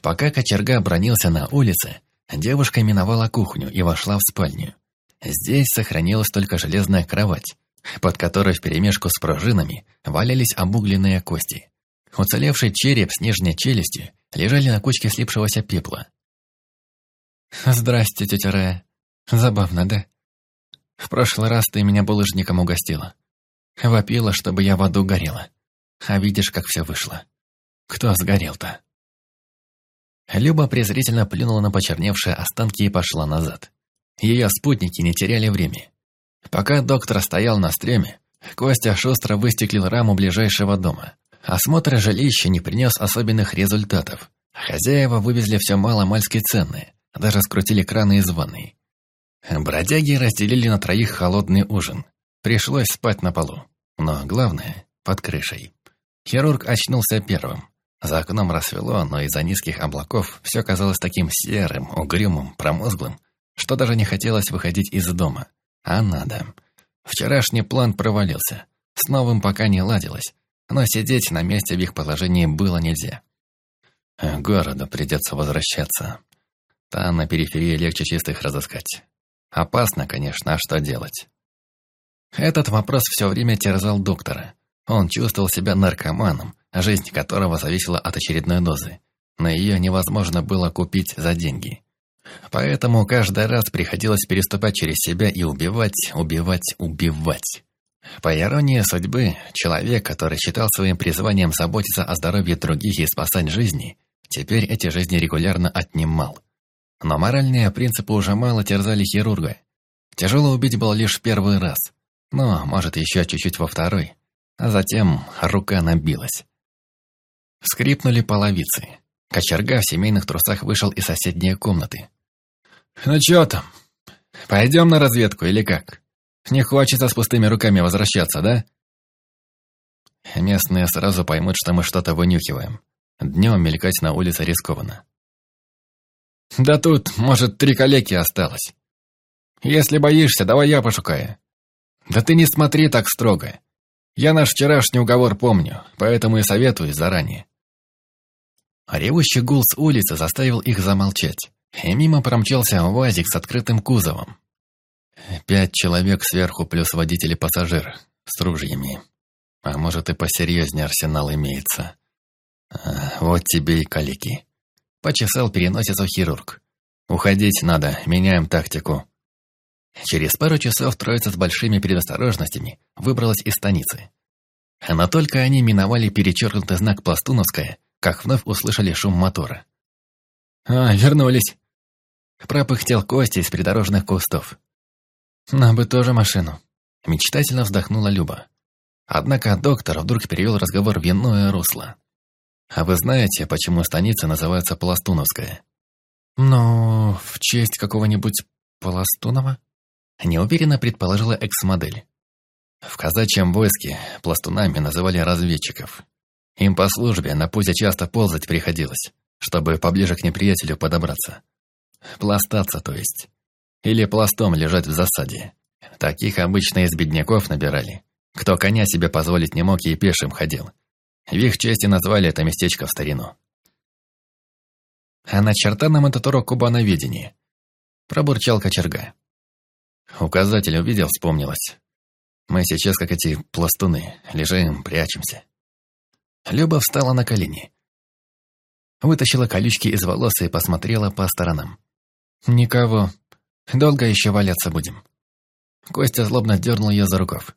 Пока кочерга бронился на улице, девушка миновала кухню и вошла в спальню. Здесь сохранилась только железная кровать, под которой вперемешку с пружинами валялись обугленные кости. Уцелевший череп с нижней челюстью лежали на кучке слипшегося пепла. «Здрасте, тетя Рая. Забавно, да? В прошлый раз ты меня булыжником угостила. Вопила, чтобы я в аду горела. А видишь, как все вышло. Кто сгорел-то?» Люба презрительно плюнула на почерневшие останки и пошла назад. Ее спутники не теряли время. Пока доктор стоял на стреме, Костя шустро выстеклил раму ближайшего дома. Осмотр жилища не принес особенных результатов. Хозяева вывезли все мало-мальски ценное, даже скрутили краны из ванной. Бродяги разделили на троих холодный ужин. Пришлось спать на полу. Но главное – под крышей. Хирург очнулся первым. За окном рассвело, но из-за низких облаков все казалось таким серым, угрюмым, промозглым, что даже не хотелось выходить из дома. А надо. Вчерашний план провалился. С новым пока не ладилось, но сидеть на месте в их положении было нельзя. К городу придется возвращаться. Там на периферии легче чистых разыскать. Опасно, конечно, а что делать? Этот вопрос все время терзал доктора. Он чувствовал себя наркоманом, жизнь которого зависела от очередной дозы. Но ее невозможно было купить за деньги. Поэтому каждый раз приходилось переступать через себя и убивать, убивать, убивать. По иронии судьбы, человек, который считал своим призванием заботиться о здоровье других и спасать жизни, теперь эти жизни регулярно отнимал. Но моральные принципы уже мало терзали хирурга. Тяжело убить было лишь первый раз, но, может, еще чуть-чуть во второй. А затем рука набилась. Скрипнули половицы. Кочерга в семейных трусах вышел из соседней комнаты. «Ну чё там? Пойдем на разведку или как? Не хочется с пустыми руками возвращаться, да?» Местные сразу поймут, что мы что-то вынюхиваем. Днем мелькать на улице рискованно. «Да тут, может, три калеки осталось. Если боишься, давай я пошукаю». «Да ты не смотри так строго. Я наш вчерашний уговор помню, поэтому и советую заранее». Ревущий гул с улицы заставил их замолчать и мимо промчался УАЗик с открытым кузовом. Пять человек сверху плюс водитель и пассажир с ружьями. А может и посерьезнее арсенал имеется. А, вот тебе и калики. Почесал переносицу хирург. Уходить надо, меняем тактику. Через пару часов троица с большими предосторожностями выбралась из станицы. Но только они миновали перечеркнутый знак «Пластуновская», как вновь услышали шум мотора. «А, вернулись!» Пропыхтел Костя из придорожных кустов. «Нам бы тоже машину», — мечтательно вздохнула Люба. Однако доктор вдруг перевел разговор в иное русло. «А вы знаете, почему станица называется Пластуновская?» «Ну, в честь какого-нибудь Пластунова?» Неуверенно предположила экс-модель. В казачьем войске пластунами называли разведчиков. Им по службе на пузе часто ползать приходилось, чтобы поближе к неприятелю подобраться. Пластаться, то есть. Или пластом лежать в засаде. Таких обычно из бедняков набирали. Кто коня себе позволить не мог и пешим ходил. В их чести назвали это местечко в старину. А на черта нам этот урок кубановедения. Пробурчал кочерга. Указатель увидел, вспомнилось. Мы сейчас, как эти пластуны, лежим, прячемся. Люба встала на колени. Вытащила колючки из волос и посмотрела по сторонам. «Никого. Долго еще валяться будем». Костя злобно дернул ее за рукав.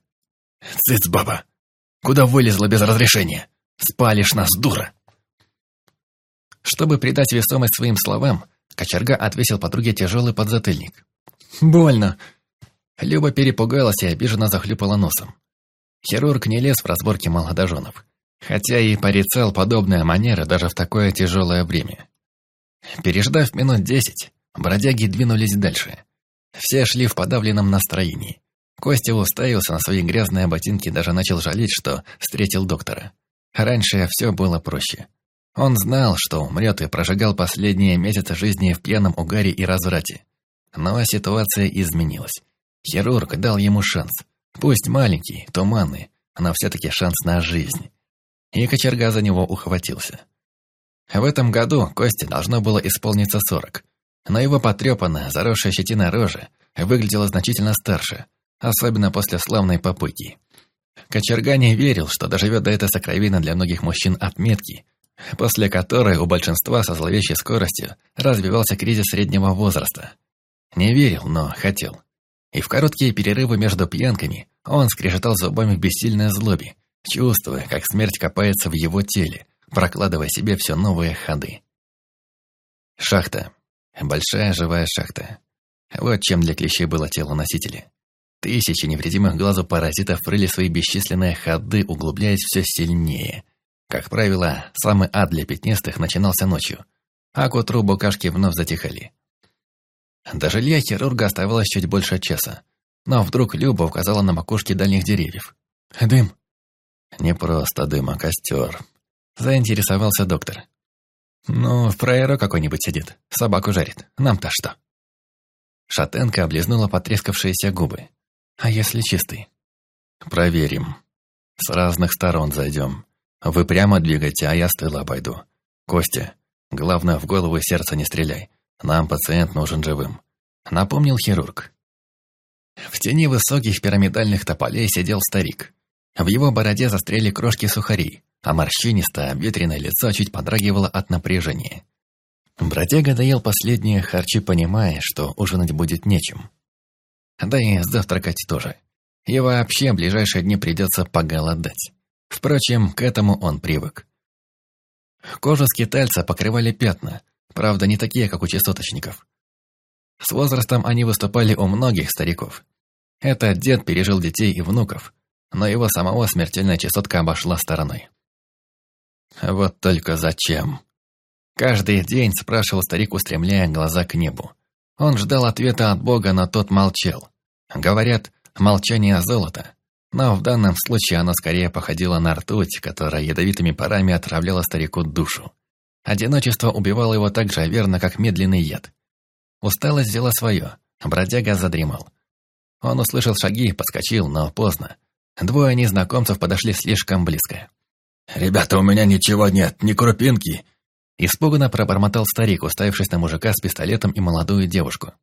«Цыц, баба! Куда вылезла без разрешения? Спалишь нас, дура!» Чтобы придать весомость своим словам, кочерга отвесил подруге тяжелый подзатыльник. «Больно!» Люба перепугалась и обиженно захлюпала носом. Хирург не лез в разборки молодоженов, хотя и порицал подобная манера даже в такое тяжелое время. Переждав минут десять, бродяги двинулись дальше. Все шли в подавленном настроении. Костя уставился на свои грязные ботинки, даже начал жалеть, что встретил доктора. Раньше все было проще. Он знал, что умрет и прожигал последние месяцы жизни в пьяном угаре и разврате. Но ситуация изменилась. Хирург дал ему шанс. Пусть маленький, туманный, но все-таки шанс на жизнь. И кочерга за него ухватился. В этом году Косте должно было исполниться сорок, но его потрепанная, заросшая щетина рожа выглядела значительно старше, особенно после славной попойки. Кочерга не верил, что доживет до этой сокровенной для многих мужчин отметки, после которой у большинства со зловещей скоростью развивался кризис среднего возраста. Не верил, но хотел. И в короткие перерывы между пьянками он скрежетал зубами в бессильной злобе, чувствуя, как смерть копается в его теле, прокладывая себе все новые ходы. Шахта. Большая живая шахта. Вот чем для клещей было тело носителя. Тысячи невредимых глазу паразитов рыли свои бесчисленные ходы, углубляясь все сильнее. Как правило, самый ад для пятнистых начинался ночью, а к утру букашки вновь затихали. До жилья хирурга оставалось чуть больше часа, но вдруг Люба указала на макушке дальних деревьев. «Дым!» «Не просто дым, а костер», — заинтересовался доктор. «Ну, в фраеро какой-нибудь сидит, собаку жарит. Нам-то что?» Шатенка облизнула потрескавшиеся губы. «А если чистый?» «Проверим. С разных сторон зайдем. Вы прямо двигайте, а я с тыла обойду. Костя, главное, в голову и сердце не стреляй. Нам пациент нужен живым», — напомнил хирург. В тени высоких пирамидальных тополей сидел старик. В его бороде застряли крошки сухарей, а морщинистое, ветреное лицо чуть подрагивало от напряжения. Бродяга доел последние харчи, понимая, что ужинать будет нечем. Да и завтракать тоже. И вообще в ближайшие дни придется поголодать. Впрочем, к этому он привык. Кожу скитальца покрывали пятна, правда, не такие, как у чесоточников. С возрастом они выступали у многих стариков. Этот дед пережил детей и внуков, но его самого смертельная чесотка обошла стороной. Вот только зачем? Каждый день спрашивал старик, устремляя глаза к небу. Он ждал ответа от Бога, но тот молчал. Говорят, молчание золото. Но в данном случае оно скорее походило на ртуть, которая ядовитыми парами отравляла старику душу. Одиночество убивало его так же верно, как медленный яд. Усталость взяла свое, бродяга задремал. Он услышал шаги, подскочил, но поздно. Двое незнакомцев подошли слишком близко. «Ребята, у меня ничего нет, ни крупинки!» Испуганно пробормотал старик, уставившись на мужика с пистолетом и молодую девушку.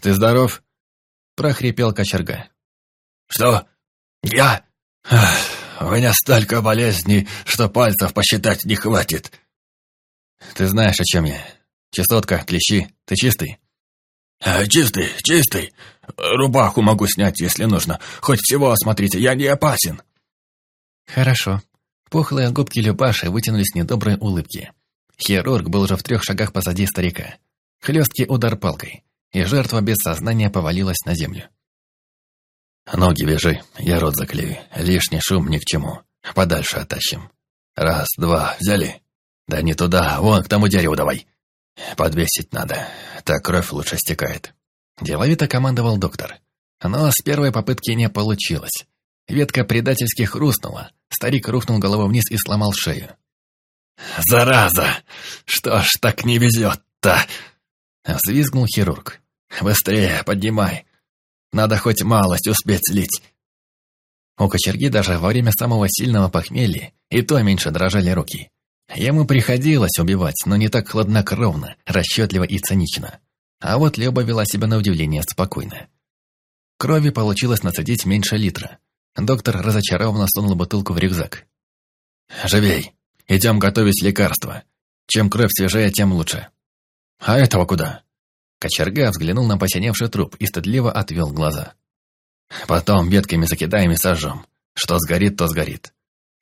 «Ты здоров?» прохрипел кочерга. «Что? Я? Ах, у меня столько болезней, что пальцев посчитать не хватит!» «Ты знаешь, о чем я. Частотка, клещи, ты чистый?» а, «Чистый, чистый. Рубаху могу снять, если нужно. Хоть всего осмотрите, я не опасен». «Хорошо». Пухлые губки Любаши вытянулись недоброй улыбки. Хирург был уже в трех шагах позади старика. Хлесткий удар палкой, и жертва без сознания повалилась на землю. «Ноги вяжи, я рот заклею. Лишний шум ни к чему. Подальше оттащим. Раз, два, взяли. Да не туда, вон к тому дереву давай. Подвесить надо, так кровь лучше стекает». Деловито командовал доктор. Но с первой попытки не получилось. Ветка предательски хрустнула, старик рухнул головой вниз и сломал шею. «Зараза! Что ж так не везет-то?» Взвизгнул хирург. «Быстрее, поднимай. Надо хоть малость успеть слить». У кочерги даже во время самого сильного похмелья и то меньше дрожали руки. Ему приходилось убивать, но не так хладнокровно, расчетливо и цинично. А вот Люба вела себя на удивление спокойно. Крови получилось нацедить меньше литра. Доктор разочарованно сунул бутылку в рюкзак. «Живей! Идем готовить лекарства. Чем кровь свежее, тем лучше». «А этого куда?» Кочерга взглянул на посиневший труп и стыдливо отвел глаза. «Потом ветками закидаем и сожжем. Что сгорит, то сгорит.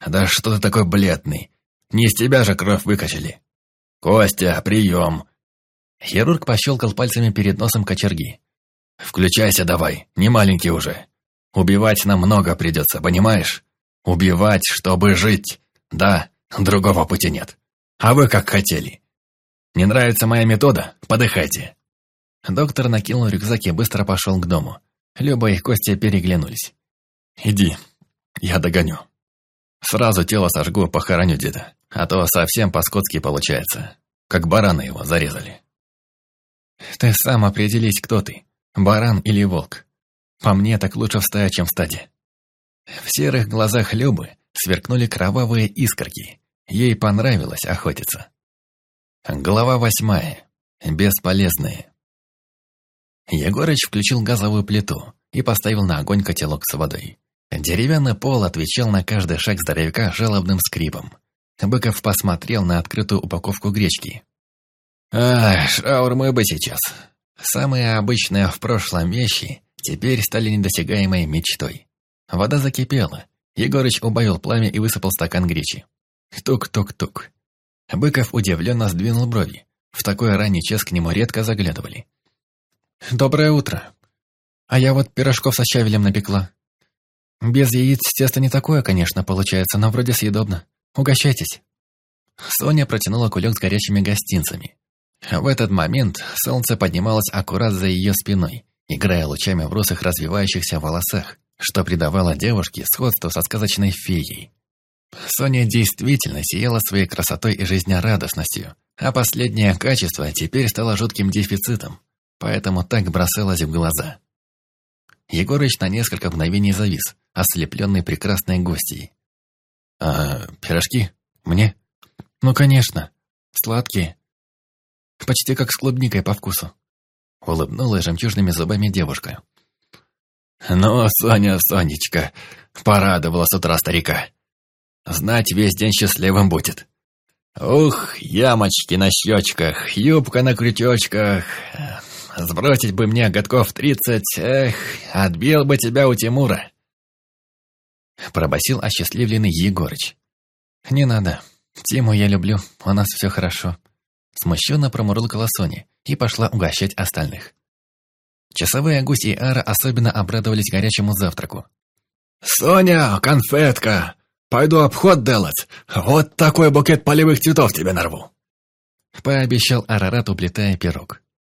Да что ты такой бледный? Не из тебя же кровь выкачали. Костя, прием!» Хирург пощелкал пальцами перед носом кочерги. «Включайся давай, не маленький уже. Убивать нам много придется, понимаешь? Убивать, чтобы жить. Да, другого пути нет. А вы как хотели. Не нравится моя метода? Подыхайте». Доктор накинул рюкзак и быстро пошел к дому. Люба и Костя переглянулись. «Иди, я догоню. Сразу тело сожгу, похороню деда. А то совсем по-скотски получается. Как барана его зарезали». «Ты сам определись, кто ты, баран или волк. По мне, так лучше в стае, чем в стаде». В серых глазах Любы сверкнули кровавые искорки. Ей понравилось охотиться. Глава восьмая. Бесполезные. Егорыч включил газовую плиту и поставил на огонь котелок с водой. Деревянный пол отвечал на каждый шаг здоровяка жалобным скрипом. Быков посмотрел на открытую упаковку гречки. «Ах, шаурмы бы сейчас. Самые обычные в прошлом вещи теперь стали недосягаемой мечтой. Вода закипела. Егорыч убавил пламя и высыпал стакан гречи. Тук-тук-тук. Быков удивленно сдвинул брови. В такой ранний час к нему редко заглядывали. «Доброе утро. А я вот пирожков со щавелем напекла. Без яиц тесто не такое, конечно, получается, но вроде съедобно. Угощайтесь». Соня протянула кулек с горячими гостинцами. В этот момент солнце поднималось аккурат за ее спиной, играя лучами в русых развивающихся волосах, что придавало девушке сходство со сказочной феей. Соня действительно сияла своей красотой и жизнерадостностью, а последнее качество теперь стало жутким дефицитом, поэтому так бросалось в глаза. Егорыч на несколько мгновений завис, ослепленный прекрасной гостьей. «А пирожки? Мне?» «Ну, конечно. Сладкие. Почти как с клубникой по вкусу». Улыбнулась жемчужными зубами девушка. «Ну, Соня, Сонечка, порадовала с утра старика. Знать весь день счастливым будет. Ух, ямочки на щечках, юбка на крючочках. Сбросить бы мне годков тридцать, эх, отбил бы тебя у Тимура. Пробасил осчастливленный Егорыч. «Не надо. Тиму я люблю, у нас все хорошо». Смущенно промурлыкала Соня и пошла угощать остальных. Часовые гусь и Ара особенно обрадовались горячему завтраку. «Соня, конфетка! Пойду обход делать. Вот такой букет полевых цветов тебе нарву!» Пообещал Арарат, уплетая пирог.